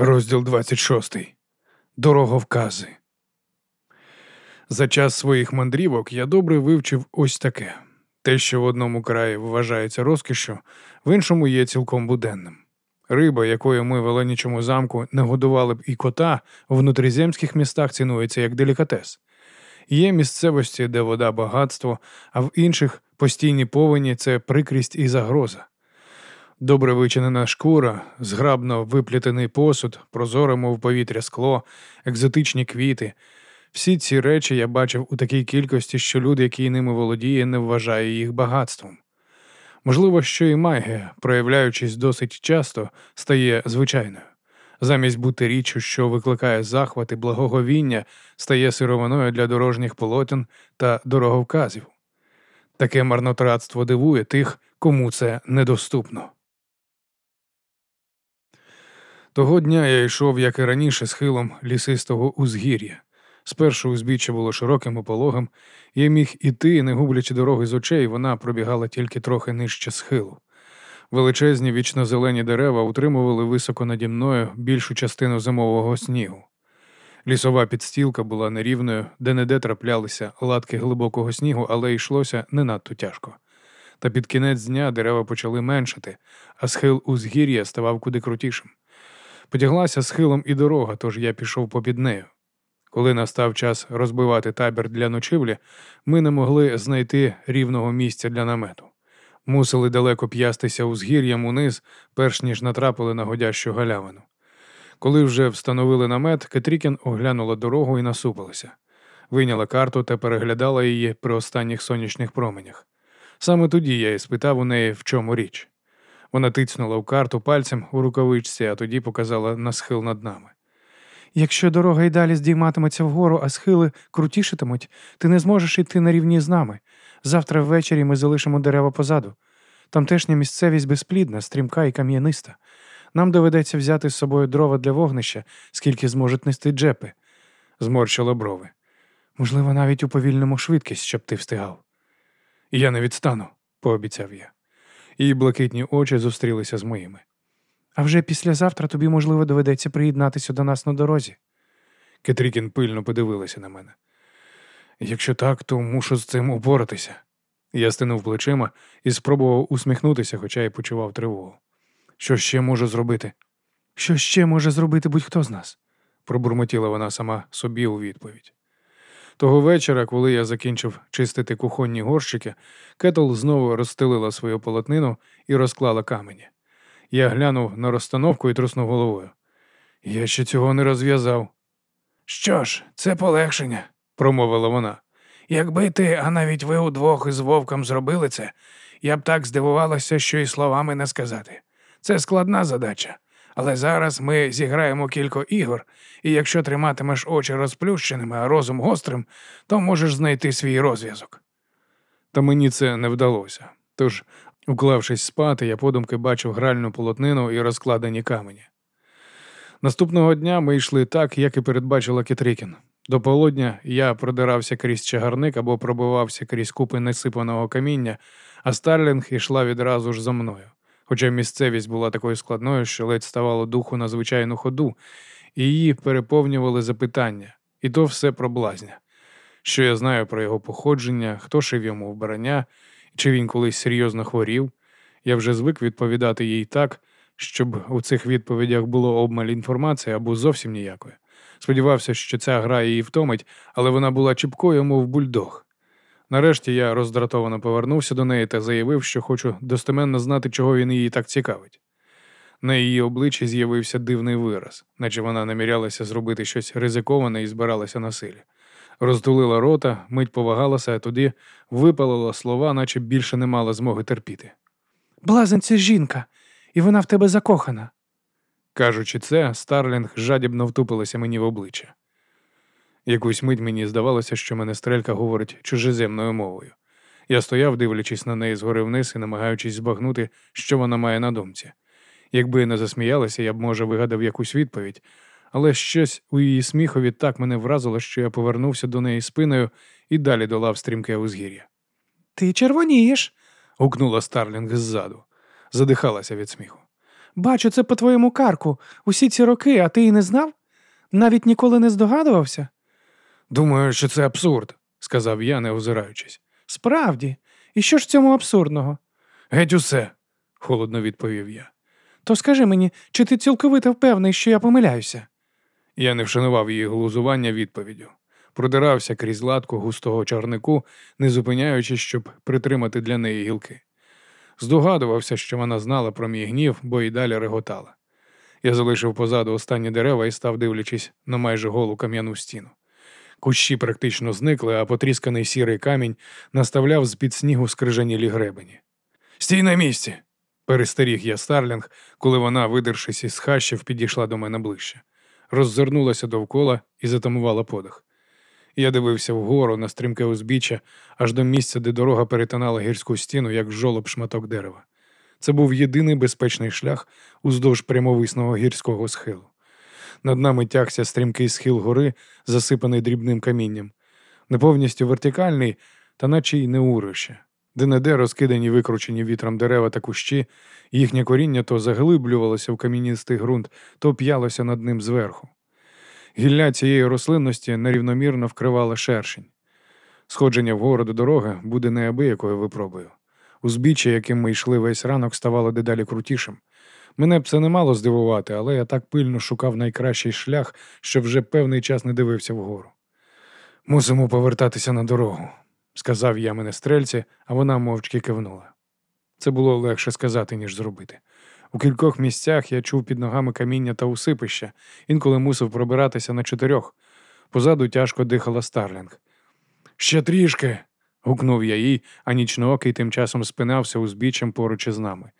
Розділ 26. Дороговкази. За час своїх мандрівок я добре вивчив ось таке: те, що в одному краї вважається розкішшю, в іншому є цілком буденним. Риба, якою ми в Оленічому замку не годували б і кота, в внутріземських містах цінується як делікатес. Є місцевості, де вода багатство, а в інших постійні повені це прикрість і загроза. Добре вичинена шкура, зграбно виплітений посуд, прозоре, мов повітря скло, екзотичні квіти. Всі ці речі я бачив у такій кількості, що люд, який ними володіє, не вважає їх багатством. Можливо, що і магія, проявляючись досить часто, стає звичайною. Замість бути річчю, що викликає захват і благоговіння, стає сировиною для дорожніх полотен та дороговказів. Таке марнотратство дивує тих, кому це недоступно. Того дня я йшов, як і раніше, схилом лісистого узгір'я. Спершу узбіччя було широким і пологим, я міг іти, не гублячи дороги з очей, вона пробігала тільки трохи нижче схилу. Величезні вічно-зелені дерева утримували високо наді мною більшу частину зимового снігу. Лісова підстілка була нерівною, де неде траплялися латки глибокого снігу, але йшлося не надто тяжко. Та під кінець дня дерева почали меншати, а схил узгір'я ставав куди крутішим. Потяглася схилом і дорога, тож я пішов попід нею. Коли настав час розбивати табір для ночівлі, ми не могли знайти рівного місця для намету. Мусили далеко п'ястися узгір'ям униз, перш ніж натрапили на годящу галявину. Коли вже встановили намет, Кетрікін оглянула дорогу і насупилася. Вийняла карту та переглядала її при останніх сонячних променях. Саме тоді я і спитав у неї, в чому річ. Вона тицнула в карту пальцем у рукавичці, а тоді показала на схил над нами. Якщо дорога й далі здійматиметься вгору, а схили крутішитимуть, ти не зможеш йти на рівні з нами. Завтра ввечері ми залишимо дерева позаду. Тамтешня місцевість безплідна, стрімка і кам'яниста. Нам доведеться взяти з собою дрова для вогнища, скільки зможуть нести джепи, зморщила брови. Можливо, навіть у повільному швидкість, щоб ти встигав. Я не відстану, пообіцяв я. Її блакитні очі зустрілися з моїми. А вже післязавтра тобі, можливо, доведеться приєднатися до нас на дорозі. Кетрікін пильно подивилася на мене. Якщо так, то мушу з цим упоратися. Я стинув плечима і спробував усміхнутися, хоча й почував тривогу. Що ще можу зробити? Що ще може зробити будь-хто з нас? пробурмотіла вона сама собі у відповідь. Того вечора, коли я закінчив чистити кухонні горщики, Кетл знову розстелила свою полотнину і розклала камені. Я глянув на розстановку і труснув головою. Я ще цього не розв'язав. Що ж, це полегшення, промовила вона. Якби ти, а навіть ви удвох із вовком зробили це, я б так здивувалася, що й словами не сказати. Це складна задача. Але зараз ми зіграємо кілька ігор, і якщо триматимеш очі розплющеними, а розум гострим, то можеш знайти свій розв'язок. Та мені це не вдалося. Тож, уклавшись спати, я подумки бачив гральну полотнину і розкладені камені. Наступного дня ми йшли так, як і передбачила Кетрікін. До полудня я продирався крізь чагарник або пробивався крізь купи насипаного каміння, а Старлінг йшла відразу ж за мною. Хоча місцевість була такою складною, що ледь ставало духу на звичайну ходу, і її переповнювали запитання, і то все про блазня. Що я знаю про його походження, хто шив йому вбрання, чи він колись серйозно хворів. Я вже звик відповідати їй так, щоб у цих відповідях було обмаль інформації або зовсім ніякої. Сподівався, що ця гра її втомить, але вона була чіпкою, мов бульдог. Нарешті я роздратовано повернувся до неї та заявив, що хочу достеменно знати, чого він її так цікавить. На її обличчі з'явився дивний вираз, наче вона намірялася зробити щось ризиковане і збиралася на силі. Роздулила рота, мить повагалася, а тоді випалила слова, наче більше не мала змоги терпіти. Блазень це жінка, і вона в тебе закохана. Кажучи це, Старлінг жадібно втупилася мені в обличчя. Якусь мить мені здавалося, що мене стрелька говорить чужеземною мовою. Я стояв, дивлячись на неї згори вниз і намагаючись збагнути, що вона має на думці. Якби не засміялася, я б, може, вигадав якусь відповідь, але щось у її сміхові так мене вразило, що я повернувся до неї спиною і далі долав стрімке узгір'я. Ти червонієш. гукнула Старлінг ззаду, задихалася від сміху. Бачу, це по твоєму карку. Усі ці роки, а ти і не знав? Навіть ніколи не здогадувався? Думаю, що це абсурд, сказав я, не озираючись. Справді, і що ж в цьому абсурдного? Геть усе, холодно відповів я. То скажи мені, чи ти цілковито впевнений, що я помиляюся? Я не вшанував її глузування відповіддю. Продирався крізь латку густого чарнику, не зупиняючись, щоб притримати для неї гілки. Здогадувався, що вона знала про мій гнів, бо й далі реготала. Я залишив позаду останні дерева і став дивлячись на майже голу кам'яну стіну. Кущі практично зникли, а потрісканий сірий камінь наставляв з під снігу скрижанілі гребені. Стій на місці! перестеріг я Старлінг, коли вона, видершись із хащів, підійшла до мене ближче. Роззирнулася довкола і затамувала подих. Я дивився вгору на стрімке узбіччя, аж до місця, де дорога перетинала гірську стіну, як жолоб шматок дерева. Це був єдиний безпечний шлях уздовж прямовисного гірського схилу. Над нами тягся стрімкий схил гори, засипаний дрібним камінням, не повністю вертикальний, та наче й не урище. Де-не-де розкидані викручені вітром дерева та кущі, їхнє коріння то заглиблювалося в кам'яністий ґрунт, то п'ялося над ним зверху. Гілля цієї рослинності нерівномірно вкривала шершень. Сходження вгору до дороги буде неабиякою випробою. Узбіччя, яким ми йшли весь ранок, ставало дедалі крутішим. Мене б це не мало здивувати, але я так пильно шукав найкращий шлях, що вже певний час не дивився вгору. Мусимо повертатися на дорогу, сказав я мене стрельці, а вона мовчки кивнула. Це було легше сказати, ніж зробити. У кількох місцях я чув під ногами каміння та усипища, інколи мусив пробиратися на чотирьох. Позаду тяжко дихала Старлінг. Ще трішки. гукнув я їй, а нічноокий тим часом спинався узбіччям поруч із нами.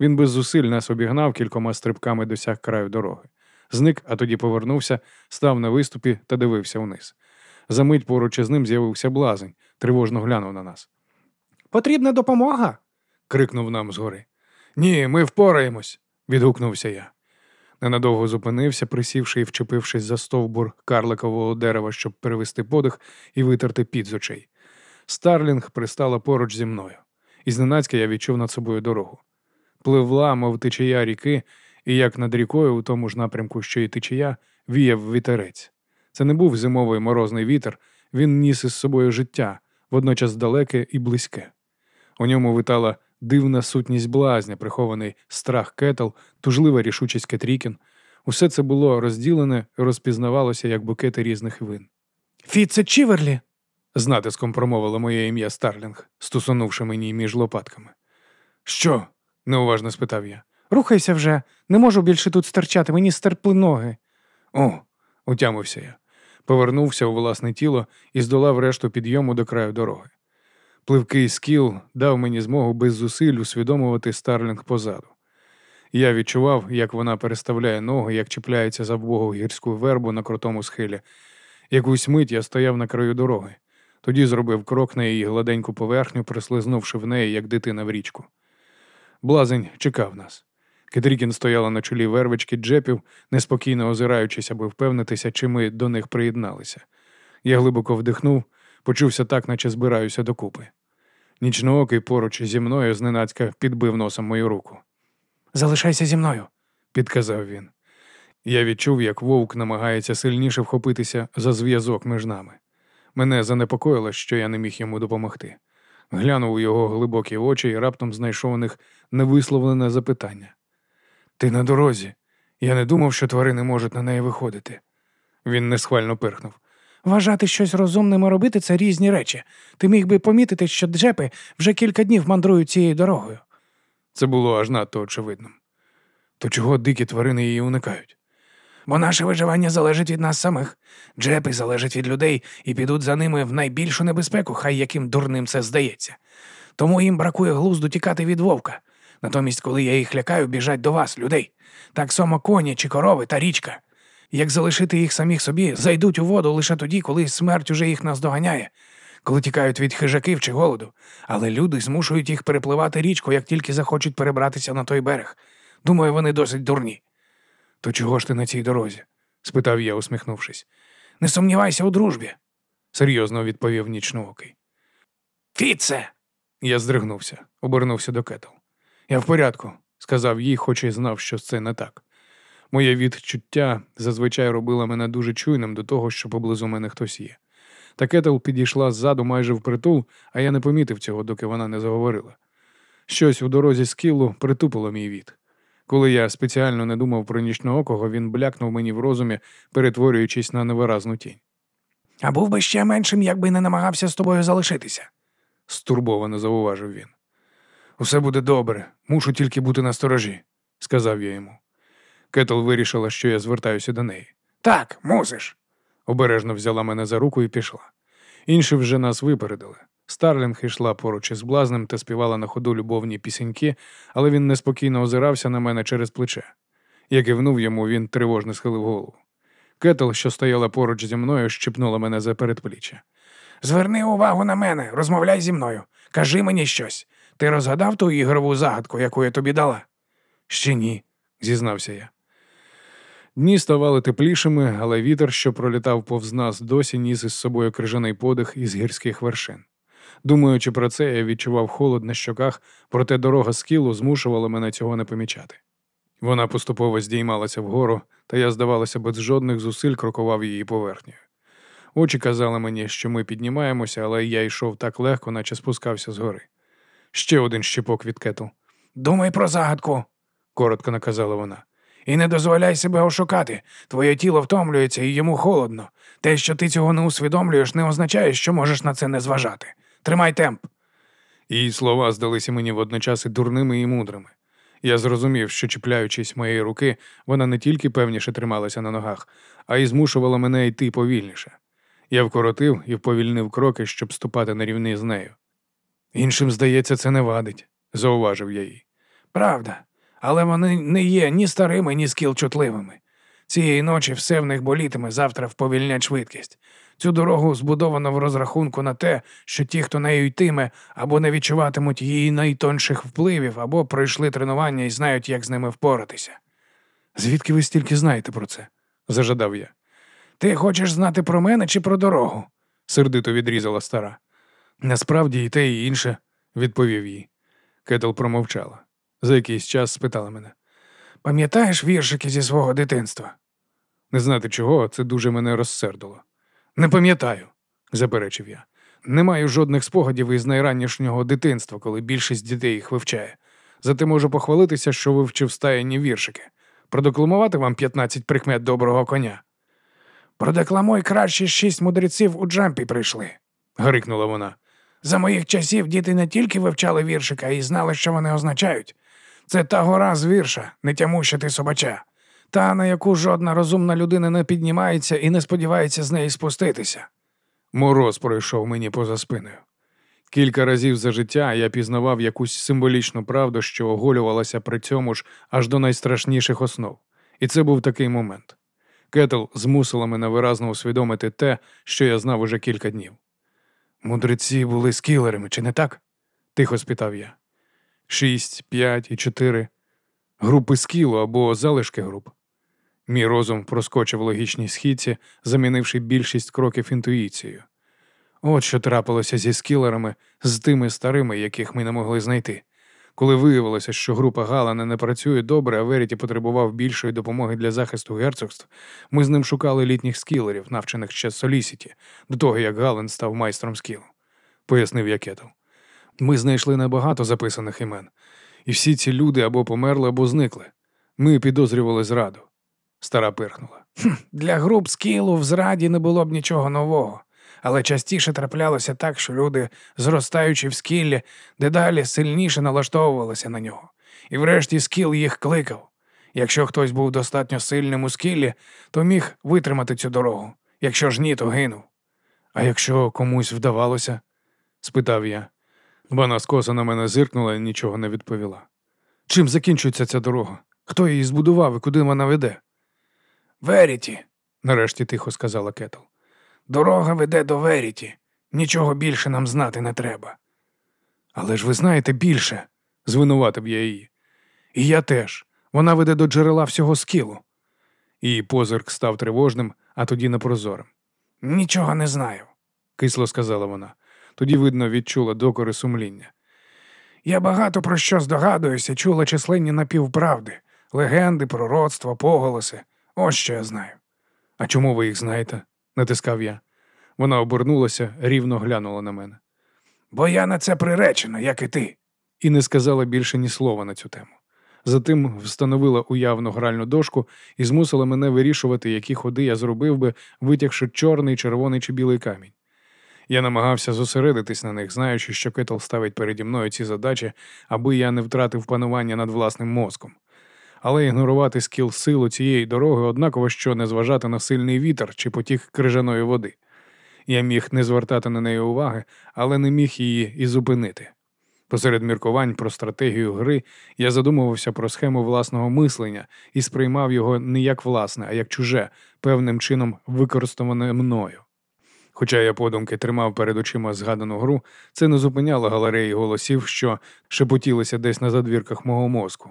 Він без зусиль нас обігнав кількома стрибками досяг краю дороги. Зник, а тоді повернувся, став на виступі та дивився вниз. Замить поруч із ним з'явився блазень, тривожно глянув на нас. Потрібна допомога. крикнув нам згори. Ні, ми впораємось, відгукнувся я. Ненадовго зупинився, присівши і вчепившись за стовбур карликового дерева, щоб перевести подих і витерти під з очей. Старлінг пристала поруч зі мною, і зненацька я відчув над собою дорогу. Пливла, мов течія ріки, і як над рікою, у тому ж напрямку, що й течія, віяв вітерець. Це не був зимовий морозний вітер, він ніс із собою життя, водночас далеке і близьке. У ньому витала дивна сутність блазня, прихований страх кетл, тужлива рішучість Кетрікін. Усе це було розділене і розпізнавалося як букети різних вин. Фітце Чівелрі. з натиском промовила моє ім'я Старлінг, стусунувши мені між лопатками. Що? Неуважно спитав я. Рухайся вже, не можу більше тут стерчати, мені стерпли ноги. О, утямився я. Повернувся у власне тіло і здолав решту підйому до краю дороги. Пливкий скіл дав мені змогу без зусиль усвідомувати Старлінг позаду. Я відчував, як вона переставляє ноги, як чіпляється за вбогу гірську вербу на крутому схилі. Якусь мить я стояв на краю дороги, тоді зробив крок на її гладеньку поверхню, прислизнувши в неї, як дитина в річку. Блазень чекав нас. Кетрікін стояла на чолі вервички джепів, неспокійно озираючись, аби впевнитися, чи ми до них приєдналися. Я глибоко вдихнув, почувся так, наче збираюся докупи. Нічноокий поруч зі мною зненацька підбив носом мою руку. Залишайся зі мною, підказав він. Я відчув, як вовк намагається сильніше вхопитися за зв'язок між нами. Мене занепокоїло, що я не міг йому допомогти. Глянув у його глибокі очі і раптом знайшов у них невисловлене запитання. Ти на дорозі. Я не думав, що тварини можуть на неї виходити. Він несхвально пирхнув. Вважати щось розумним і робити це різні речі. Ти міг би помітити, що джепи вже кілька днів мандрують цією дорогою. Це було аж надто очевидним. То чого дикі тварини її уникають? Бо наше виживання залежить від нас самих. Джепи залежать від людей і підуть за ними в найбільшу небезпеку, хай яким дурним це здається. Тому їм бракує глузду тікати від вовка. Натомість, коли я їх лякаю, біжать до вас, людей. Так само коні чи корови та річка. Як залишити їх самих собі, зайдуть у воду лише тоді, коли смерть уже їх наздоганяє, коли тікають від хижаків чи голоду. Але люди змушують їх перепливати річку, як тільки захочуть перебратися на той берег. Думаю, вони досить дурні. То чого ж ти на цій дорозі? спитав я, усміхнувшись. Не сумнівайся у дружбі, серйозно відповів нічноокий. Фіце. Я здригнувся, обернувся до кетл. Я в порядку, сказав їй, хоч і знав, що це не так. Моє відчуття зазвичай робило мене дуже чуйним до того, що поблизу мене хтось є. Та Кетл підійшла ззаду майже впритул, а я не помітив цього, доки вона не заговорила. Щось у дорозі з кілу притупило мій від. Коли я спеціально не думав про нічноокого, він блякнув мені в розумі, перетворюючись на невиразну тінь. А був би ще меншим, якби не намагався з тобою залишитися. стурбовано зауважив він. Усе буде добре, мушу тільки бути на сторожі, сказав я йому. Кетл вирішила, що я звертаюся до неї. Так, мусиш. Обережно взяла мене за руку і пішла. Інші вже нас випередили. Старлінг йшла поруч із блазнем та співала на ходу любовні пісеньки, але він неспокійно озирався на мене через плече. Я кивнув йому, він тривожно схилив голову. Кетл, що стояла поруч зі мною, щепнула мене за передпліччя. Зверни увагу на мене, розмовляй зі мною. Кажи мені щось. Ти розгадав ту ігрову загадку, яку я тобі дала? Ще ні, зізнався я. Дні ставали теплішими, але вітер, що пролітав повз нас, досі ніс із собою крижаний подих із гірських вершин. Думаючи про це, я відчував холод на щоках, проте дорога з кілу змушувала мене цього не помічати. Вона поступово здіймалася вгору, та я, здавалося, без жодних зусиль крокував її поверхнею. Очі казали мені, що ми піднімаємося, але я йшов так легко, наче спускався згори. Ще один щепок від кетл, Думай про загадку, коротко наказала вона. і не дозволяй себе ошукати. Твоє тіло втомлюється і йому холодно. Те, що ти цього не усвідомлюєш, не означає, що можеш на це не зважати. Тримай темп. Її слова здалися мені водночас і дурними і мудрими. Я зрозумів, що, чіпляючись моєї руки, вона не тільки певніше трималася на ногах, а й змушувала мене йти повільніше. Я вкоротив і вповільнив кроки, щоб ступати на рівні з нею. Іншим, здається, це не вадить, зауважив я їй. Правда, але вони не є ні старими, ні скілчутливими. Цієї ночі все в них болітиме, завтра вповільнять швидкість. Цю дорогу збудовано в розрахунку на те, що ті, хто нею йтиме, або не відчуватимуть її найтонших впливів, або пройшли тренування і знають, як з ними впоратися. Звідки ви стільки знаєте про це? зажадав я. Ти хочеш знати про мене чи про дорогу? сердито відрізала стара. Насправді і те, і інше, відповів їй. Кетл промовчала. За якийсь час спитала мене. Пам'ятаєш віршики зі свого дитинства? Не знати чого, це дуже мене розсердило. Не пам'ятаю, заперечив я. Не маю жодних спогадів із найраннішнього дитинства, коли більшість дітей їх вивчає. Зате можу похвалитися, що вивчив стаяні віршики. Продекламувати вам 15 прикмет доброго коня. Продекламуй кращі шість мудреців у джампі прийшли. гарикнула вона. За моїх часів діти не тільки вивчали віршика і знали, що вони означають. Це та гора з вірша, не тямуща ти собача, та на яку жодна розумна людина не піднімається і не сподівається з неї спуститися. Мороз пройшов мені поза спиною. Кілька разів за життя я пізнавав якусь символічну правду, що оголювалася при цьому ж аж до найстрашніших основ. І це був такий момент. Кетл змусила мене виразно усвідомити те, що я знав уже кілька днів. Мудреці були скілерами, чи не так? тихо спитав я. Шість, п'ять і чотири. Групи скілу або залишки груп. Мій розум проскочив логічній східці, замінивши більшість кроків інтуїцією. От що трапилося зі скілерами, з тими старими, яких ми не могли знайти. Коли виявилося, що група Галана не працює добре, а Веріті потребував більшої допомоги для захисту герцогств, ми з ним шукали літніх скілерів, навчених ще Солісіті, до того як Гален став майстром скілу, пояснив я Кетл. Ми знайшли небагато записаних імен, і всі ці люди або померли, або зникли. Ми підозрювали зраду. Стара пирхнула. Для груп скілу в зраді не було б нічого нового, але частіше траплялося так, що люди, зростаючи в скіллі, дедалі сильніше налаштовувалися на нього. І врешті скіл їх кликав. Якщо хтось був достатньо сильним у скіллі, то міг витримати цю дорогу. Якщо ж ні, то гинув. А якщо комусь вдавалося? спитав я. Вона скоса на мене зиркнула і нічого не відповіла. Чим закінчується ця дорога? Хто її збудував і куди вона веде? Веріті, нарешті тихо сказала Кетл. дорога веде до Веріті. Нічого більше нам знати не треба. Але ж ви знаєте більше, звинуватив я її. І я теж. Вона веде до джерела всього скілу. Її позирк став тривожним, а тоді непрозорим. Нічого не знаю. кисло сказала вона. Тоді, видно, відчула докори сумління. Я багато про що здогадуюся, чула численні напівправди, легенди, пророцтва, поголоси. Ось що я знаю. А чому ви їх знаєте? натискав я. Вона обернулася, рівно глянула на мене Бо я на це приречена, як і ти. і не сказала більше ні слова на цю тему. Затим встановила уявну гральну дошку і змусила мене вирішувати, які ходи я зробив би, витягши чорний, червоний чи білий камінь. Я намагався зосередитись на них, знаючи, що Кетл ставить переді мною ці задачі, аби я не втратив панування над власним мозком. Але ігнорувати скіл силу цієї дороги однаково що не зважати на сильний вітер чи потік крижаної води. Я міг не звертати на неї уваги, але не міг її і зупинити. Посеред міркувань про стратегію гри я задумувався про схему власного мислення і сприймав його не як власне, а як чуже, певним чином використоване мною. Хоча я подумки тримав перед очима згадану гру, це не зупиняло галереї голосів, що шепотілися десь на задвірках мого мозку.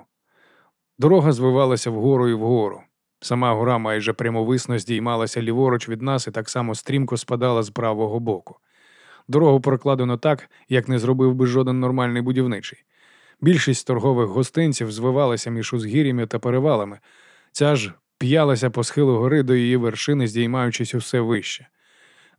Дорога звивалася вгору і вгору. Сама гора майже прямовисно здіймалася ліворуч від нас і так само стрімко спадала з правого боку. Дорогу прокладено так, як не зробив би жоден нормальний будівничий. Більшість торгових гостинців звивалася між узгір'ями та перевалами. Ця ж п'ялася по схилу гори до її вершини, здіймаючись усе вище.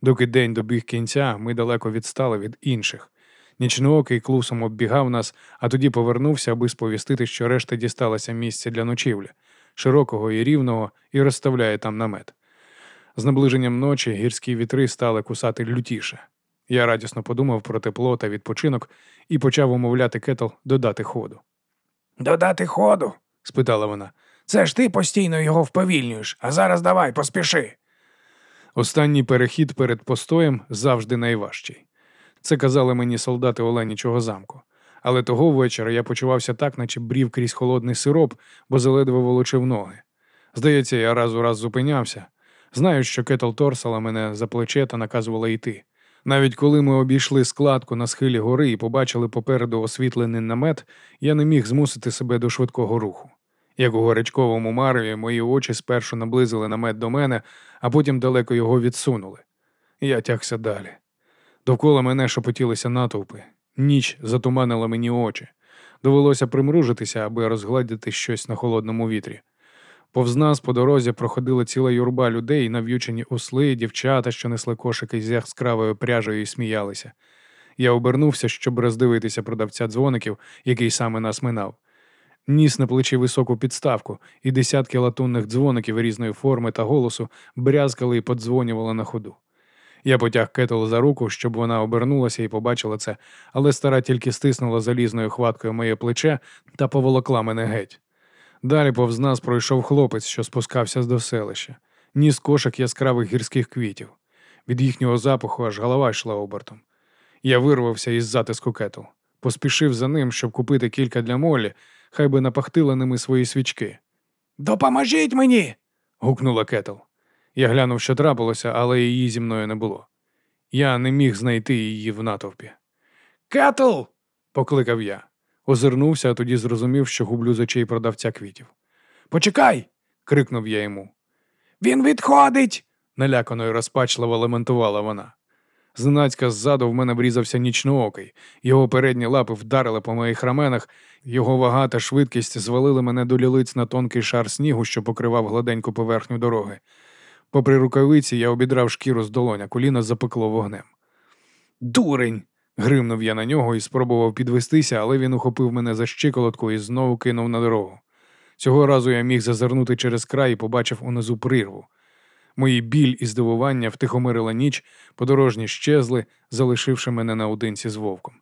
Доки день добіг кінця, ми далеко відстали від інших. Нічноокий клусом оббігав нас, а тоді повернувся, аби сповістити, що решта дісталася місця для ночівлі, широкого і рівного, і розставляє там намет. З наближенням ночі гірські вітри стали кусати лютіше. Я радісно подумав про тепло та відпочинок і почав умовляти кетл додати ходу. Додати ходу? Спитала вона. Це ж ти постійно його вповільнюєш, а зараз давай, поспіши. Останній перехід перед постоєм завжди найважчий. Це казали мені солдати Оленічого замку. Але того вечора я почувався так, наче брів крізь холодний сироп, бо заледве волочив ноги. Здається, я раз у раз зупинявся. Знаю, що кетл торсала мене за плече та наказувала йти. Навіть коли ми обійшли складку на схилі гори і побачили попереду освітлений намет, я не міг змусити себе до швидкого руху. Як у горячковому мареві, мої очі спершу наблизили намет до мене, а потім далеко його відсунули. Я тягся далі. Довкола мене шепотілися натовпи. Ніч затуманила мені очі. Довелося примружитися, аби розгладити щось на холодному вітрі. Повз нас по дорозі проходила ціла юрба людей, нав'ючені осли, дівчата, що несли кошики з яскравою пряжею і сміялися. Я обернувся, щоб роздивитися продавця дзвоників, який саме нас минав. Ніс на плечі високу підставку, і десятки латунних дзвоників різної форми та голосу брязкали і подзвонювали на ходу. Я потяг кетл за руку, щоб вона обернулася і побачила це, але стара тільки стиснула залізною хваткою моє плече та поволокла мене геть. Далі повз нас пройшов хлопець, що спускався до селища, ніс кошик яскравих гірських квітів. Від їхнього запаху аж голова йшла обертом. Я вирвався із затиску кетл, поспішив за ним, щоб купити кілька для молі, хай би напахтила ними свої свічки. Допоможіть мені. гукнула кетл. Я глянув, що трапилося, але її зі мною не було. Я не міг знайти її в натовпі. Кетл. Покликав я. Озирнувся, а тоді зрозумів, що гублю з очей продавця квітів. Почекай. Крикнув я йому. Він відходить. Налякано і розпачливо лементувала вона. Зненацька ззаду в мене врізався нічноокий. Його передні лапи вдарили по моїх раменах, його вага та швидкість звалили мене до лілиць на тонкий шар снігу, що покривав гладеньку поверхню дороги. Попри рукавиці, я обідрав шкіру з долоня, коліно запекло вогнем. Дурень. гримнув я на нього і спробував підвестися, але він ухопив мене за щиколотку і знову кинув на дорогу. Цього разу я міг зазирнути через край і побачив унизу прирву. Мої біль і здивування втихомирила ніч, подорожні щезли, залишивши мене наодинці з вовком.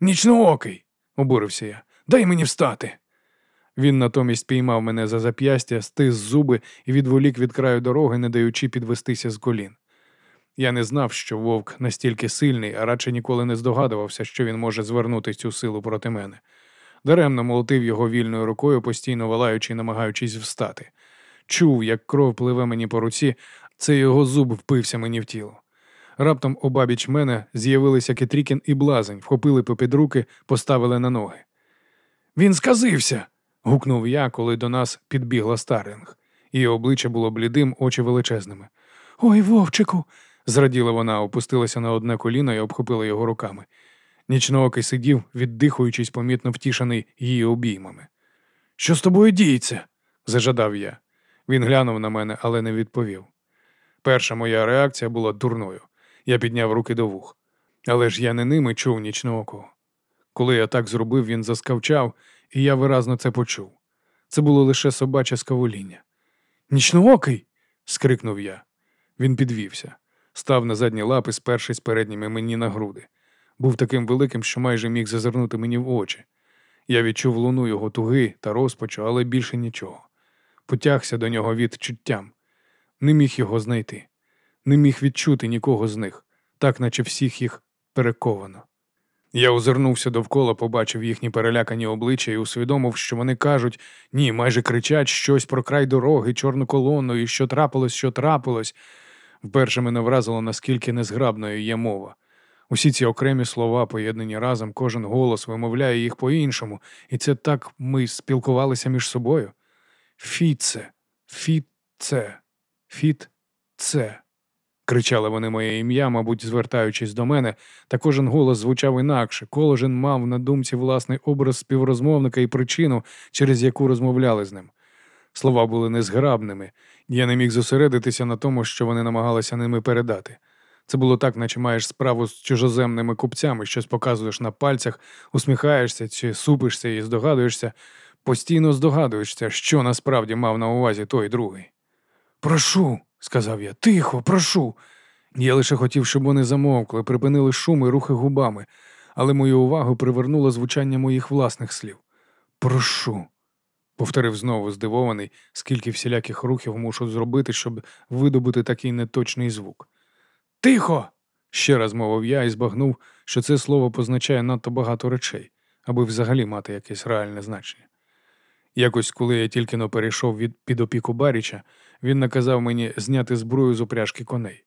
Нічноокий, обурився я, дай мені встати. Він натомість піймав мене за зап'ястя, стис зуби і відволік від краю дороги, не даючи підвестися з колін. Я не знав, що вовк настільки сильний, а радше ніколи не здогадувався, що він може звернути цю силу проти мене. Даремно молотив його вільною рукою, постійно валаючи і намагаючись встати. Чув, як кров пливе мені по руці, це його зуб впився мені в тіло. Раптом обабіч мене з'явилися Кетрікін і блазень, вхопили попід руки, поставили на ноги. Він сказився. гукнув я, коли до нас підбігла Старлінг. Її обличчя було блідим, очі величезними. Ой, вовчику. зраділа вона, опустилася на одне коліно і обхопила його руками. Нічноокий сидів, віддихуючись, помітно втішений її обіймами. Що з тобою діється? зажадав я. Він глянув на мене, але не відповів. Перша моя реакція була дурною. Я підняв руки до вух. Але ж я не ними чув нічноокого. Коли я так зробив, він заскавчав, і я виразно це почув. Це було лише собаче скавоління. Нічноокий. скрикнув я. Він підвівся, став на задні лапи, спершись передніми мені на груди. Був таким великим, що майже міг зазирнути мені в очі. Я відчув луну його туги та розпачу, але більше нічого. Потягся до нього відчуттям. Не міг його знайти, не міг відчути нікого з них, так наче всіх їх перековано. Я озирнувся довкола, побачив їхні перелякані обличчя і усвідомив, що вони кажуть ні, майже кричать щось про край дороги, чорну колону, і що трапилось, що трапилось. Вперше мене вразило, наскільки незграбною є мова. Усі ці окремі слова, поєднані разом, кожен голос вимовляє їх по-іншому, і це так ми спілкувалися між собою. Фіце, фіце, фіце. Кричали вони моє ім'я, мабуть, звертаючись до мене, та кожен голос звучав інакше, кожен мав на думці власний образ співрозмовника і причину, через яку розмовляли з ним. Слова були незграбними, я не міг зосередитися на тому, що вони намагалися ними передати. Це було так, наче маєш справу з чужоземними купцями, щось показуєш на пальцях, усміхаєшся чи супишся і здогадуєшся, постійно здогадуєшся, що насправді мав на увазі той другий. Прошу, сказав я, тихо, прошу. Я лише хотів, щоб вони замовкли, припинили шум і рухи губами, але мою увагу привернуло звучання моїх власних слів. Прошу. Повторив знову здивований, скільки всіляких рухів мушу зробити, щоб видобути такий неточний звук. Тихо. ще раз мовив я і збагнув, що це слово позначає надто багато речей, аби взагалі мати якесь реальне значення. Якось, коли я тільки но перейшов від під опіку Баріча, він наказав мені зняти зброю з упряжки коней.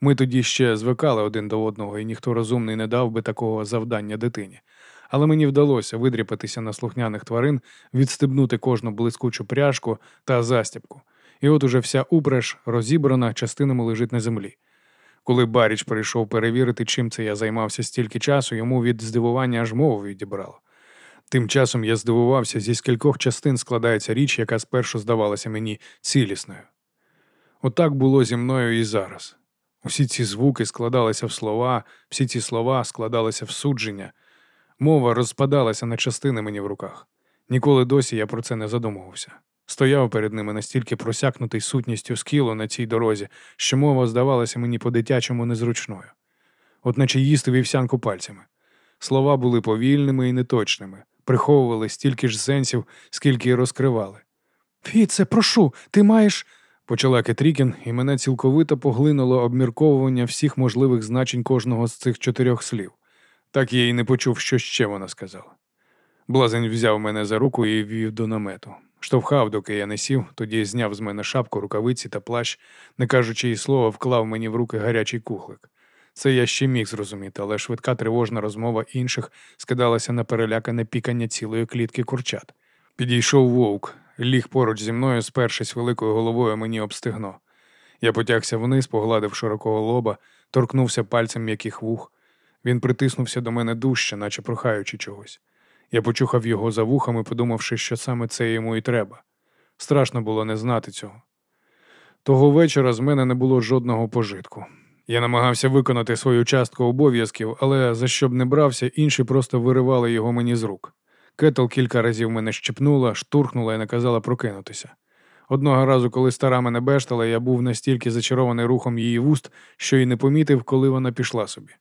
Ми тоді ще звикали один до одного, і ніхто розумний не дав би такого завдання дитині. Але мені вдалося видріпатися на слухняних тварин, відстебнути кожну блискучу пряжку та застібку. І от уже вся упряж розібрана частинами лежить на землі. Коли Баріч прийшов перевірити, чим це я займався стільки часу, йому від здивування аж мову відібрало. Тим часом я здивувався, зі скількох частин складається річ, яка спершу здавалася мені цілісною. Отак було зі мною і зараз. Усі ці звуки складалися в слова, всі ці слова складалися в судження. Мова розпадалася на частини мені в руках. Ніколи досі я про це не задумувався. Стояв перед ними настільки просякнутий сутністю скілу на цій дорозі, що мова здавалася мені по-дитячому незручною, от наче їсти вівсянку пальцями. Слова були повільними і неточними, приховували стільки ж сенсів, скільки й розкривали. Фіце, прошу, ти маєш. почала Кетрікін, і мене цілковито поглинуло обмірковування всіх можливих значень кожного з цих чотирьох слів. Так я й не почув, що ще вона сказала. Блазень взяв мене за руку і ввів до намету. Штовхав, доки я не сів, тоді зняв з мене шапку, рукавиці та плащ, не кажучи й слова, вклав мені в руки гарячий кухлик. Це я ще міг зрозуміти, але швидка тривожна розмова інших скидалася на перелякане пікання цілої клітки курчат. Підійшов вовк, ліг поруч зі мною, спершись великою головою мені об стегно. Я потягся вниз, погладив широкого лоба, торкнувся пальцем м'яких вух. Він притиснувся до мене дужче, наче прохаючи чогось. Я почухав його за вухами, подумавши, що саме це йому і треба. Страшно було не знати цього. Того вечора з мене не було жодного пожитку. Я намагався виконати свою частку обов'язків, але за що б не брався, інші просто виривали його мені з рук. Кетл кілька разів мене щепнула, штурхнула і наказала прокинутися. Одного разу, коли стара мене бештала, я був настільки зачарований рухом її вуст, що й не помітив, коли вона пішла собі.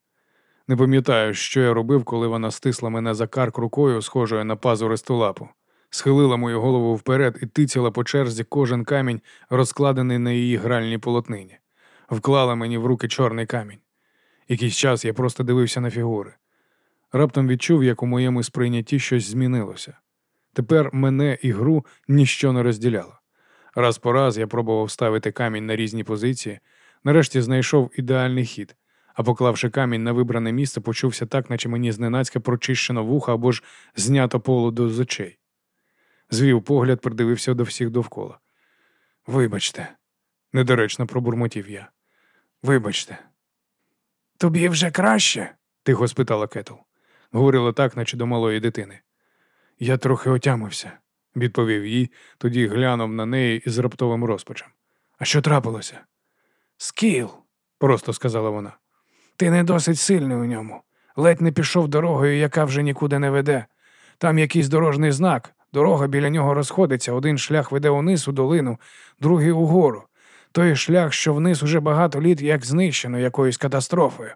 Не пам'ятаю, що я робив, коли вона стисла мене за карк рукою, схожою на пазуристу лапу, схилила мою голову вперед і тицяла по черзі кожен камінь, розкладений на її гральній полотнині, вклала мені в руки чорний камінь. Якийсь час я просто дивився на фігури. Раптом відчув, як у моєму сприйнятті щось змінилося. Тепер мене і гру ніщо не розділяло. Раз по раз я пробував ставити камінь на різні позиції, нарешті знайшов ідеальний хід а поклавши камінь на вибране місце, почувся так, наче мені зненацька прочищено вуха або ж знято полоду з очей. Звів погляд, придивився до всіх довкола. Вибачте, недоречно пробурмотів я. Вибачте. Тобі вже краще? тихо спитала Кетл. Говорила так, наче до малої дитини. Я трохи отямився, відповів їй, тоді глянув на неї із раптовим розпачем. А що трапилося? Скіл, просто сказала вона. ти не досить сильний у ньому. Ледь не пішов дорогою, яка вже нікуди не веде. Там якийсь дорожній знак, дорога біля нього розходиться, один шлях веде униз у долину, другий угору. Той шлях, що вниз уже багато літ як знищено якоюсь катастрофою.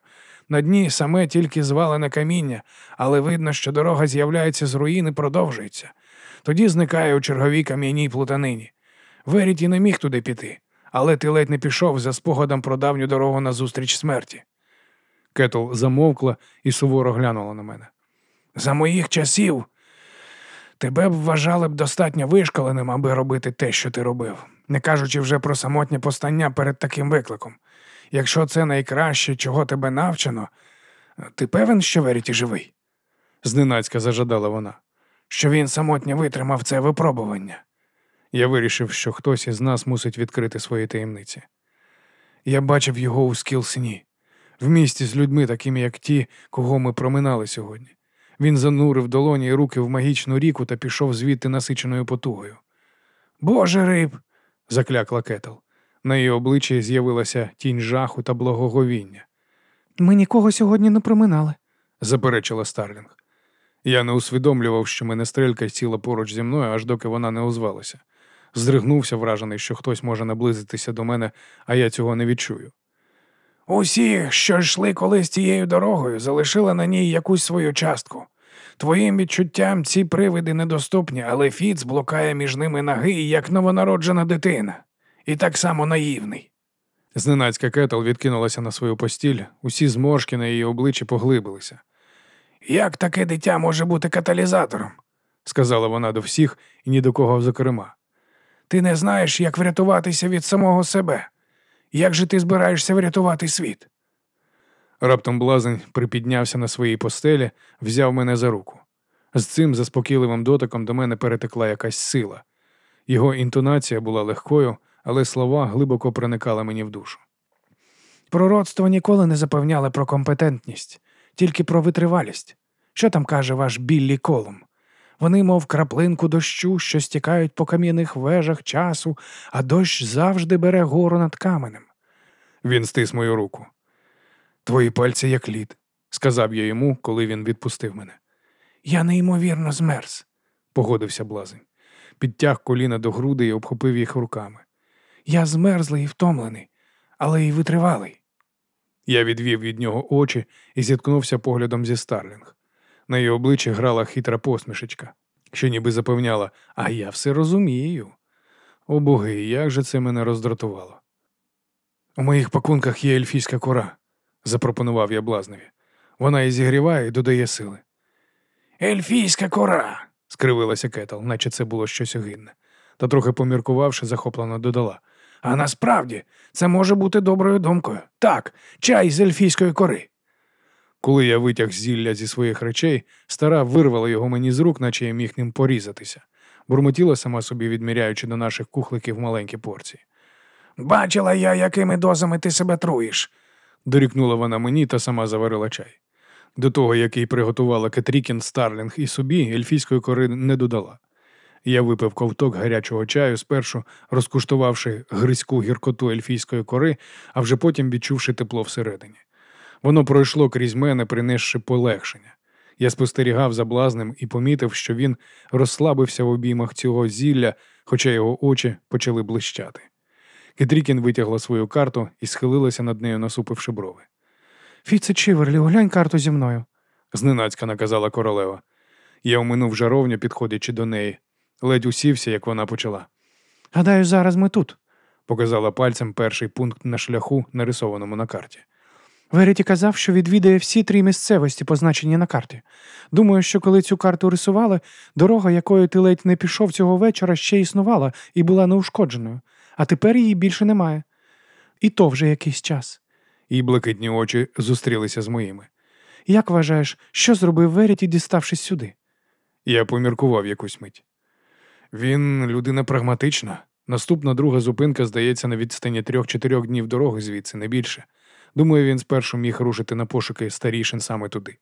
На дні саме тільки звалене каміння, але видно, що дорога з'являється з руїн і продовжується. Тоді зникає у черговій кам'яній плутанині. Веріті не міг туди піти, але ти ледь не пішов за спогадом про давню дорогу назустріч смерті. Кетл замовкла і суворо глянула на мене. За моїх часів тебе б вважали б достатньо вишколеним, аби робити те, що ти робив, не кажучи вже про самотнє постання перед таким викликом. Якщо це найкраще, чого тебе навчено, ти певен, що Веріті живий? Зненацька зажадала вона. Що він самотньо витримав це випробування. Я вирішив, що хтось із нас мусить відкрити свої таємниці. Я бачив його у скілсні, в місті з людьми, такими як ті, кого ми проминали сьогодні. Він занурив долоні й руки в магічну ріку та пішов звідти насиченою потугою. Боже риб. Заклякла Кетл. На її обличчі з'явилася тінь жаху та благоговіння. Ми нікого сьогодні не проминали, заперечила Старлінг. Я не усвідомлював, що мене стрелька сіла поруч зі мною, аж доки вона не озвалася. Здригнувся, вражений, що хтось може наблизитися до мене, а я цього не відчую. Усі, що йшли колись тією дорогою, залишили на ній якусь свою частку. Твоїм відчуттям ці привиди недоступні, але Фіц блукає між ними ноги, як новонароджена дитина, і так само наївний. Зненацька кетл відкинулася на свою постіль, усі зморшки на її обличчі поглибилися. Як таке дитя може бути каталізатором? сказала вона до всіх і ні до кого зокрема. Ти не знаєш, як врятуватися від самого себе. Як же ти збираєшся врятувати світ? Раптом блазень припіднявся на своїй постелі, взяв мене за руку. З цим заспокійливим дотиком до мене перетекла якась сила. Його інтонація була легкою, але слова глибоко проникали мені в душу. Пророцтво ніколи не запевняли про компетентність, тільки про витривалість. Що там каже ваш Біллі Колум? Вони, мов краплинку дощу, що стікають по кам'яних вежах часу, а дощ завжди бере гору над каменем. Він стис мою руку. Твої пальці як лід, сказав я йому, коли він відпустив мене. Я неймовірно змерз, погодився блазень. Підтяг коліна до груди і обхопив їх руками. Я змерзлий і втомлений, але й витривалий. Я відвів від нього очі і зіткнувся поглядом зі Старлінг. На її обличчі грала хитра посмішечка, що ніби запевняла, а я все розумію. О боги, як же це мене роздратувало. У моїх пакунках є ельфійська кора, запропонував я блазневі. Вона і зігріває і додає сили. Ельфійська кора. скривилася Кетл, наче це було щось огидне, та трохи поміркувавши, захоплено додала. А насправді це може бути доброю думкою. Так, чай з ельфійської кори. Коли я витяг зілля зі своїх речей, стара вирвала його мені з рук, наче я міг ним порізатися, бурмотіла сама собі, відміряючи до наших кухликів маленькі порції. Бачила я, якими дозами ти себе труїш, дорікнула вона мені та сама заварила чай. До того, який приготувала Кетрікін, Старлінг і собі, ельфійської кори не додала. Я випив ковток гарячого чаю, спершу розкуштувавши гризьку гіркоту ельфійської кори, а вже потім відчувши тепло всередині. Воно пройшло крізь мене, принесши полегшення. Я спостерігав за блазнем і помітив, що він розслабився в обіймах цього зілля, хоча його очі почали блищати. Кетрікін витягла свою карту і схилилася над нею, насупивши брови. Фіце Чіверлі, оглянь карту зі мною, зненацька наказала королева. Я оминув жаровню, підходячи до неї, ледь усівся, як вона почала. Гадаю, зараз ми тут, показала пальцем перший пункт на шляху, нарисованому на карті. Веріті казав, що відвідає всі три місцевості, позначені на карті. Думаю, що коли цю карту рисували, дорога, якою ти ледь не пішов цього вечора, ще існувала і була неушкодженою, а тепер її більше немає. І то вже якийсь час. Її блакитні очі зустрілися з моїми. Як вважаєш, що зробив Веріті, діставшись сюди? Я поміркував якусь мить. Він людина прагматична. Наступна друга зупинка, здається, на відстані трьох-чотирьох днів дороги звідси, не більше. Думаю, він спершу міг рушити на пошуки старішин саме туди.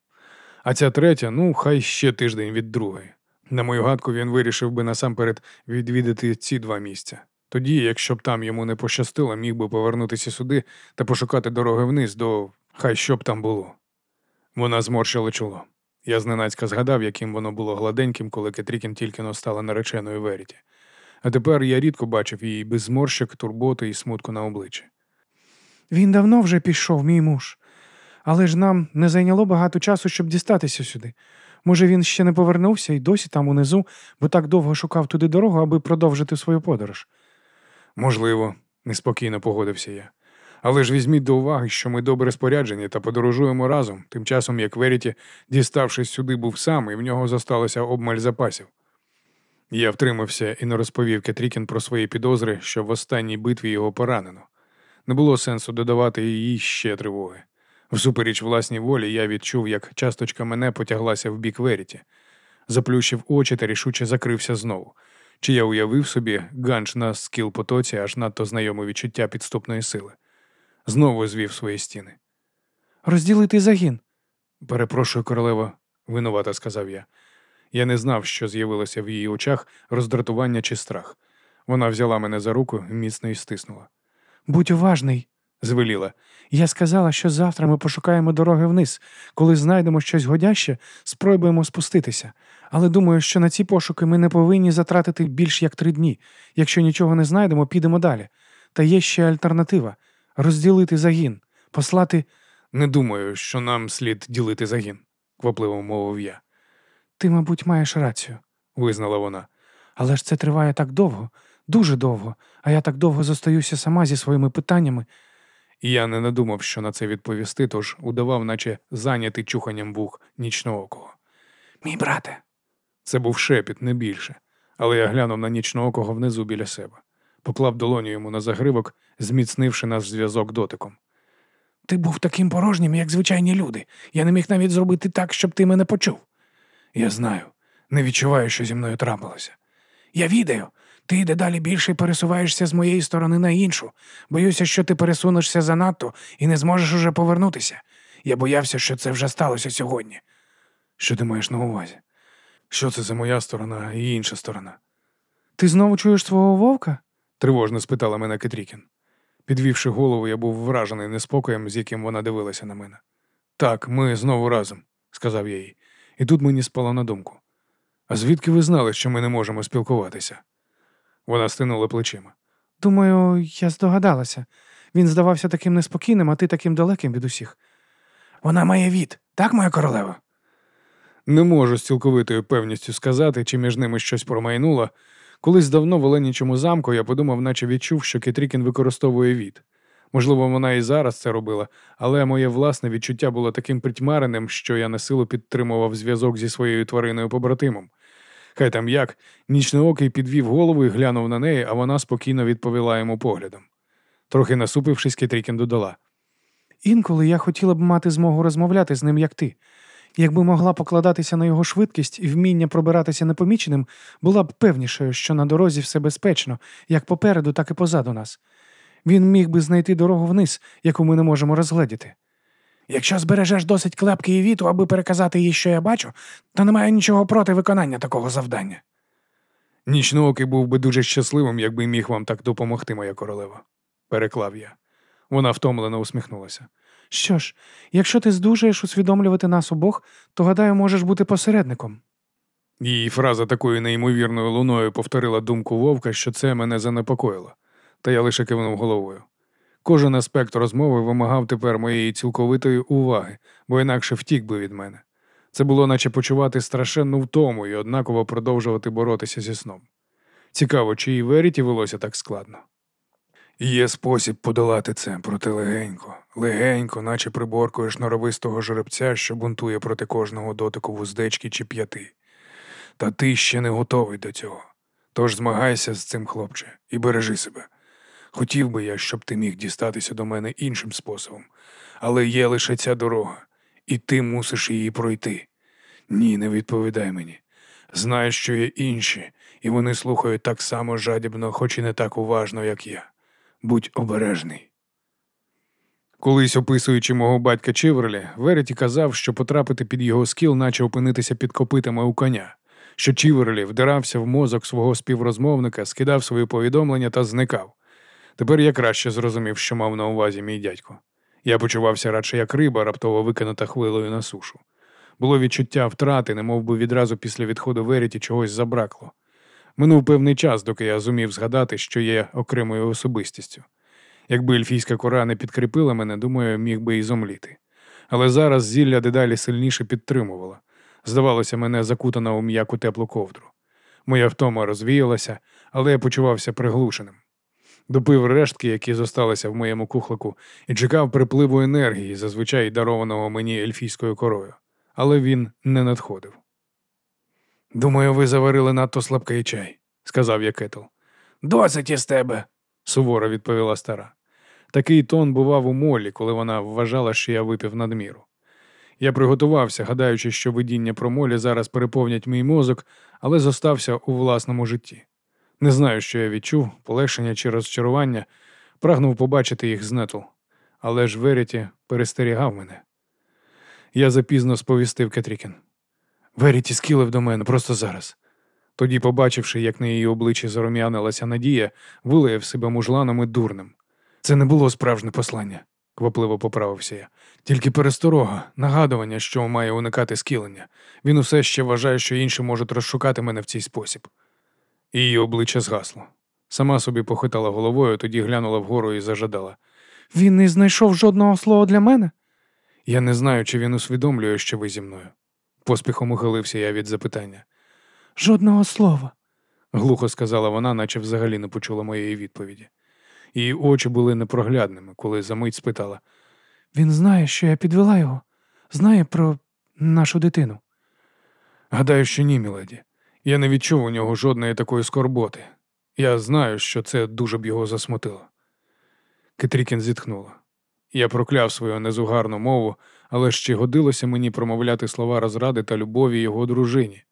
А ця третя, ну, хай ще тиждень від другої. На мою гадку, він вирішив би насамперед відвідати ці два місця. Тоді, якщо б там йому не пощастило, міг би повернутися сюди та пошукати дороги вниз до хай що б там було. Вона зморщила чоло. Я зненацька згадав, яким воно було гладеньким, коли Кетрікін тільки но стала нареченою Веріті. А тепер я рідко бачив її без зморщик, турботи і смутку на обличчі. Він давно вже пішов, мій муж. Але ж нам не зайняло багато часу, щоб дістатися сюди. Може, він ще не повернувся і досі там унизу, бо так довго шукав туди дорогу, аби продовжити свою подорож. Можливо, неспокійно погодився я. Але ж візьміть до уваги, що ми добре споряджені та подорожуємо разом, тим часом як Веріті, діставшись сюди, був сам, і в нього зосталося обмаль запасів. Я втримався і не розповів Кетрікін про свої підозри, що в останній битві його поранено. Не було сенсу додавати їй ще тривоги. Всупереч власній волі, я відчув, як часточка мене потяглася в бік Веріті, заплющив очі та рішуче закрився знову. Чи я уявив собі ганч на скіл потоці, аж надто знайоме відчуття підступної сили. Знову звів свої стіни. Розділити загін. Перепрошую, королева, винувато сказав я. Я не знав, що з'явилося в її очах роздратування чи страх. Вона взяла мене за руку міцно і стиснула. Будь уважний, звеліла. Я сказала, що завтра ми пошукаємо дороги вниз. Коли знайдемо щось годяще, спробуємо спуститися. Але думаю, що на ці пошуки ми не повинні затратити більш як три дні. Якщо нічого не знайдемо, підемо далі. Та є ще альтернатива розділити загін, послати. Не думаю, що нам слід ділити загін, квапливо мовив я. Ти, мабуть, маєш рацію, визнала вона. Але ж це триває так довго, дуже довго, а я так довго зостаюся сама зі своїми питаннями. Я не надумав, що на це відповісти, тож удавав, наче зайнятий чуханням вух нічноокого. Мій брате. Це був шепіт, не більше, але я глянув на нічноокого внизу біля себе, поклав долоню йому на загривок, зміцнивши наш зв'язок дотиком. Ти був таким порожнім, як звичайні люди. Я не міг навіть зробити так, щоб ти мене почув. Я знаю, не відчуваю, що зі мною трапилося. Я відаю. Ти дедалі більше пересуваєшся з моєї сторони на іншу. Боюся, що ти пересунешся занадто і не зможеш уже повернутися. Я боявся, що це вже сталося сьогодні. Що ти маєш на увазі? Що це за моя сторона і інша сторона? Ти знову чуєш свого вовка? тривожно спитала мене Кетрікін. Підвівши голову, я був вражений неспокоєм, з яким вона дивилася на мене. Так, ми знову разом, сказав я їй, і тут мені спало на думку. А звідки ви знали, що ми не можемо спілкуватися? Вона стинула плечима. Думаю, я здогадалася. Він здавався таким неспокійним, а ти таким далеким від усіх. Вона має від, так, моя королева? Не можу з цілковитою певністю сказати, чи між ними щось промайнуло. Колись давно в Оленічому замку я подумав, наче відчув, що Кетрікін використовує від. Можливо, вона і зараз це робила, але моє власне відчуття було таким притьмареним, що я на силу підтримував зв'язок зі своєю твариною побратимом. Хай там як, нічноокий підвів голову і глянув на неї, а вона спокійно відповіла йому поглядом. Трохи насупившись, Кетрікін додала. Інколи я хотіла б мати змогу розмовляти з ним, як ти. Якби могла покладатися на його швидкість і вміння пробиратися непоміченим, була б певнішою, що на дорозі все безпечно, як попереду, так і позаду нас. Він міг би знайти дорогу вниз, яку ми не можемо розгледіти. Якщо збережеш досить клепки і віту, аби переказати їй, що я бачу, то немає нічого проти виконання такого завдання. Нічноокий був би дуже щасливим, якби міг вам так допомогти, моя королева, переклав я. Вона втомлено усміхнулася. Що ж, якщо ти здужаєш усвідомлювати нас обох, то гадаю, можеш бути посередником. Її фраза такою неймовірною луною повторила думку вовка, що це мене занепокоїло, та я лише кивнув головою. Кожен аспект розмови вимагав тепер моєї цілковитої уваги, бо інакше втік би від мене. Це було, наче почувати страшенну втому і однаково продовжувати боротися зі сном. Цікаво, чи і Веріті велося так складно. Є спосіб подолати це, проте легенько, легенько, наче приборкуєш норовистого жеребця, що бунтує проти кожного дотику вуздечки чи п'яти. Та ти ще не готовий до цього. Тож змагайся з цим, хлопче, і бережи себе. Хотів би я, щоб ти міг дістатися до мене іншим способом, але є лише ця дорога, і ти мусиш її пройти. Ні, не відповідай мені. Знаєш, що є інші, і вони слухають так само жадібно, хоч і не так уважно, як я. Будь обережний. Колись описуючи мого батька Чиверлі, Вереті казав, що потрапити під його скіл, наче опинитися під копитами у коня, що Чіверлі вдирався в мозок свого співрозмовника, скидав свої повідомлення та зникав. Тепер я краще зрозумів, що мав на увазі мій дядько. Я почувався радше як риба, раптово викинута хвилею на сушу. Було відчуття втрати, немов би відразу після відходу Веріті чогось забракло. Минув певний час, доки я зумів згадати, що є окремою особистістю. Якби ельфійська кора не підкріпила мене, думаю, міг би і зомліти. Але зараз зілля дедалі сильніше підтримувала. Здавалося, мене закутано у м'яку теплу ковдру. Моя втома розвіялася, але я почувався приглушеним. Допив рештки, які зосталися в моєму кухлику, і чекав припливу енергії, зазвичай дарованого мені ельфійською корою. Але він не надходив. Думаю, ви заварили надто слабкий чай, сказав я Кетл. Досить із тебе. суворо відповіла стара. Такий тон бував у молі, коли вона вважала, що я випив надміру. Я приготувався, гадаючи, що видіння про молі зараз переповнять мій мозок, але зостався у власному житті. Не знаю, що я відчув, полегшення чи розчарування, прагнув побачити їх знетл, але ж Веріті перестерігав мене. Я запізно сповістив Кетрікін. Веріті скілив до мене просто зараз. Тоді, побачивши, як на її обличчі зарум'янилася надія, вилаяв себе мужланом і дурним. Це не було справжнє послання, квапливо поправився я. Тільки пересторога, нагадування, що має уникати скілення. Він усе ще вважає, що інші можуть розшукати мене в цей спосіб. Її обличчя згасло. Сама собі похитала головою, тоді глянула вгору і зажадала. Він не знайшов жодного слова для мене? Я не знаю, чи він усвідомлює, що ви зі мною. Поспіхом ухилився я від запитання. Жодного слова. Глухо сказала вона, наче взагалі не почула моєї відповіді. Її очі були непроглядними, коли за мить спитала. Він знає, що я підвела його, знає про нашу дитину. Гадаю, що ні, міледі. Я не відчув у нього жодної такої скорботи. Я знаю, що це дуже б його засмутило. Кетрікін зітхнула. Я прокляв свою незугарну мову, але ще годилося мені промовляти слова розради та любові його дружині.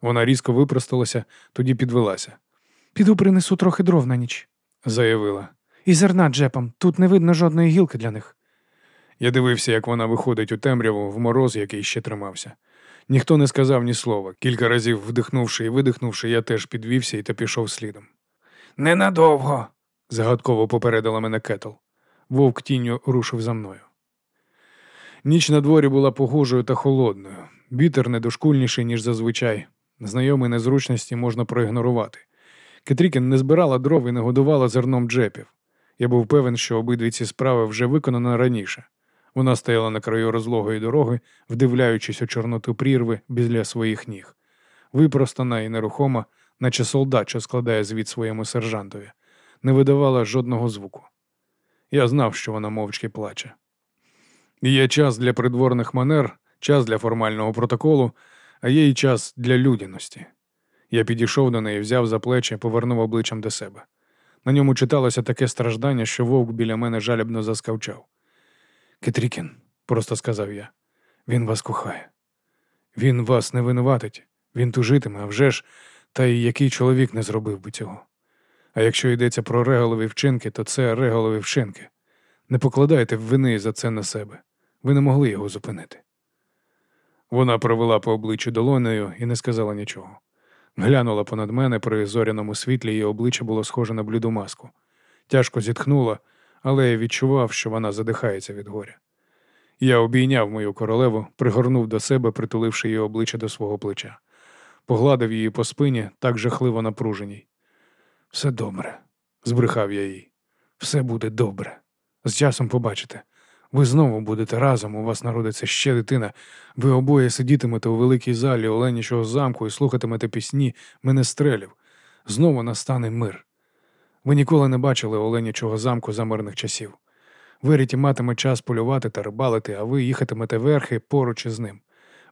Вона різко випросталася, тоді підвелася. Піду принесу трохи дров на ніч. Заявила. І зерна джепом. Тут не видно жодної гілки для них. Я дивився, як вона виходить у темряву в мороз, який ще тримався. Ніхто не сказав ні слова. Кілька разів вдихнувши і видихнувши, я теж підвівся і та пішов слідом. Ненадовго. загадково попередила мене кетл. Вовк тінню рушив за мною. Ніч на дворі була погожою та холодною. Вітер не дошкульніший, ніж зазвичай. Знайомі незручності можна проігнорувати. Кетрікін не збирала дров і не годувала зерном джепів. Я був певен, що обидві ці справи вже виконано раніше. Вона стояла на краю розлогої дороги, вдивляючись у чорноту прірви біля своїх ніг. Випростана і нерухома, наче солдат, що складає звіт своєму сержантові, не видавала жодного звуку. Я знав, що вона мовчки плаче. Є час для придворних манер, час для формального протоколу, а є й час для людяності. Я підійшов до неї, взяв за плечі, повернув обличчям до себе. На ньому читалося таке страждання, що вовк біля мене жалібно заскавчав. Кетрікін, просто сказав я, він вас кохає. Він вас не винуватить, він тужитиме, а вже ж, та й який чоловік не зробив би цього. А якщо йдеться про реголові вчинки, то це реголові вчинки. Не покладайте вини за це на себе. Ви не могли його зупинити. Вона провела по обличчю долонею і не сказала нічого. Глянула понад мене при зоряному світлі, її обличчя було схоже на бліду маску. Тяжко зітхнула, але я відчував, що вона задихається від горя. Я обійняв мою королеву, пригорнув до себе, притуливши її обличчя до свого плеча. Погладив її по спині, так жахливо напруженій. Все добре, збрехав я їй. Все буде добре. З часом побачите. Ви знову будете разом, у вас народиться ще дитина. Ви обоє сидітимете у великій залі Оленячого замку і слухатимете пісні менестрелів. Знову настане мир. Ви ніколи не бачили Оленячого замку за мирних часів. Веріті матиме час полювати та рибалити, а ви їхатимете верхи поруч із ним.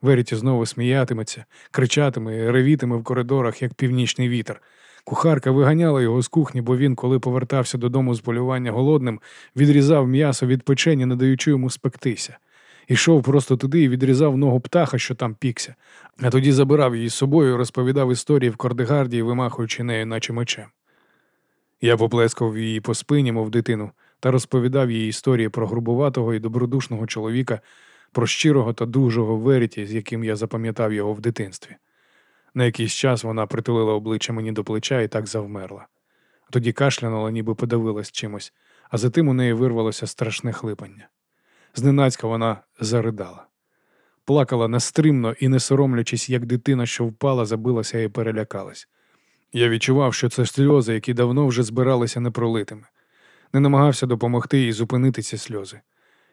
Веріті знову сміятиметься, кричатиме ревітиме в коридорах, як північний вітер. Кухарка виганяла його з кухні, бо він, коли повертався додому з полювання голодним, відрізав м'ясо від печені, не даючи йому спектися. Ішов просто туди і відрізав ногу птаха, що там пікся, а тоді забирав її з собою і розповідав історії в Кордегардії, вимахуючи нею, наче мечем. Я поплескав її по спині, мов дитину, та розповідав їй історії про грубуватого і добродушного чоловіка, про щирого та дужого Веріті, з яким я запам'ятав його в дитинстві. На якийсь час вона притулила обличчя мені до плеча і так завмерла. Тоді кашлянула, ніби подавилась чимось, а затим у неї вирвалося страшне хлипання. Зненацька вона заридала. Плакала нестримно і, не соромлячись, як дитина, що впала, забилася і перелякалась. Я відчував, що це сльози, які давно вже збиралися непролитими. Не намагався допомогти їй зупинити ці сльози.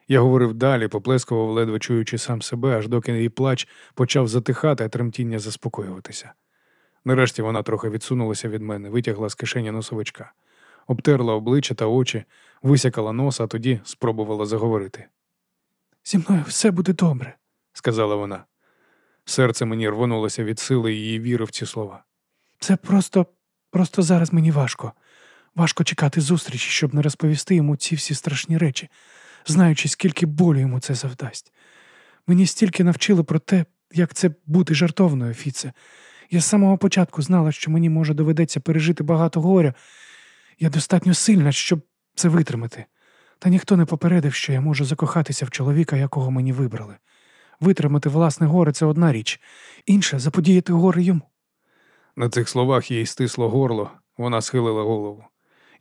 Я говорив далі, поплескував, ледве чуючи сам себе, аж доки її плач почав затихати, а тремтіння заспокоюватися. Нарешті вона трохи відсунулася від мене, витягла з кишені носовичка, обтерла обличчя та очі, висякала носа, а тоді спробувала заговорити. Зі мною все буде добре. сказала вона. Серце мені рвонулося від сили її віри в ці слова. Це просто, просто зараз мені важко. Важко чекати зустрічі, щоб не розповісти йому ці всі страшні речі, знаючи, скільки болю йому це завдасть. Мені стільки навчили про те, як це бути жартовною, Фіце. Я з самого початку знала, що мені може доведеться пережити багато горя. Я достатньо сильна, щоб це витримати. Та ніхто не попередив, що я можу закохатися в чоловіка, якого мені вибрали. Витримати власне горе це одна річ, інша заподіяти горе йому. На цих словах їй стисло горло, вона схилила голову.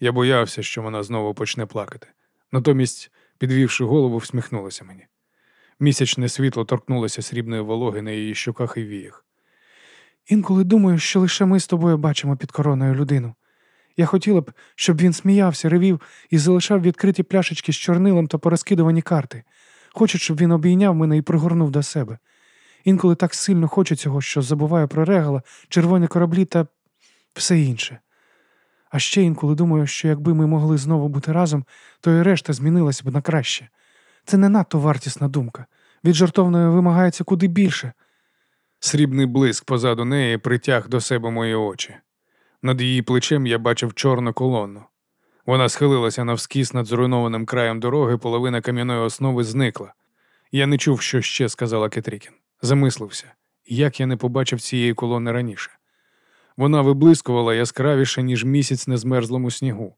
Я боявся, що вона знову почне плакати. Натомість, підвівши голову, всміхнулася мені. Місячне світло торкнулося срібної вологи на її щоках і віях. Інколи думаю, що лише ми з тобою бачимо під короною людину. Я хотіла б, щоб він сміявся, ревів і залишав відкриті пляшечки з чорнилом та порозкидувані карти. Хочу, щоб він обійняв мене і пригорнув до себе. Інколи так сильно хочу цього, що забуваю про регала, червоні кораблі та все інше. А ще інколи думаю, що якби ми могли знову бути разом, то і решта змінилася б на краще. Це не надто вартісна думка. Від жартовної вимагається куди більше. Срібний блиск позаду неї притяг до себе мої очі. Над її плечем я бачив чорну колонну. Вона схилилася навскіс над зруйнованим краєм дороги, половина кам'яної основи зникла. Я не чув, що ще сказала Кетрікін. Замислився, як я не побачив цієї колони раніше. Вона виблискувала яскравіше, ніж місяць на змерзлому снігу.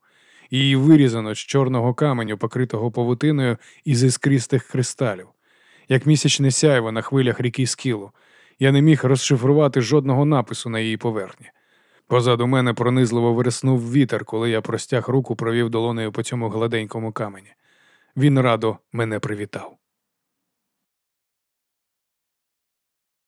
Її вирізано з чорного каменю, покритого павутиною із іскристих кристалів, як місячне сяйво на хвилях ріки Скілу. Я не міг розшифрувати жодного напису на її поверхні. Позаду мене пронизливо вириснув вітер, коли я простяг руку, провів долонею по цьому гладенькому камені. Він радо мене привітав.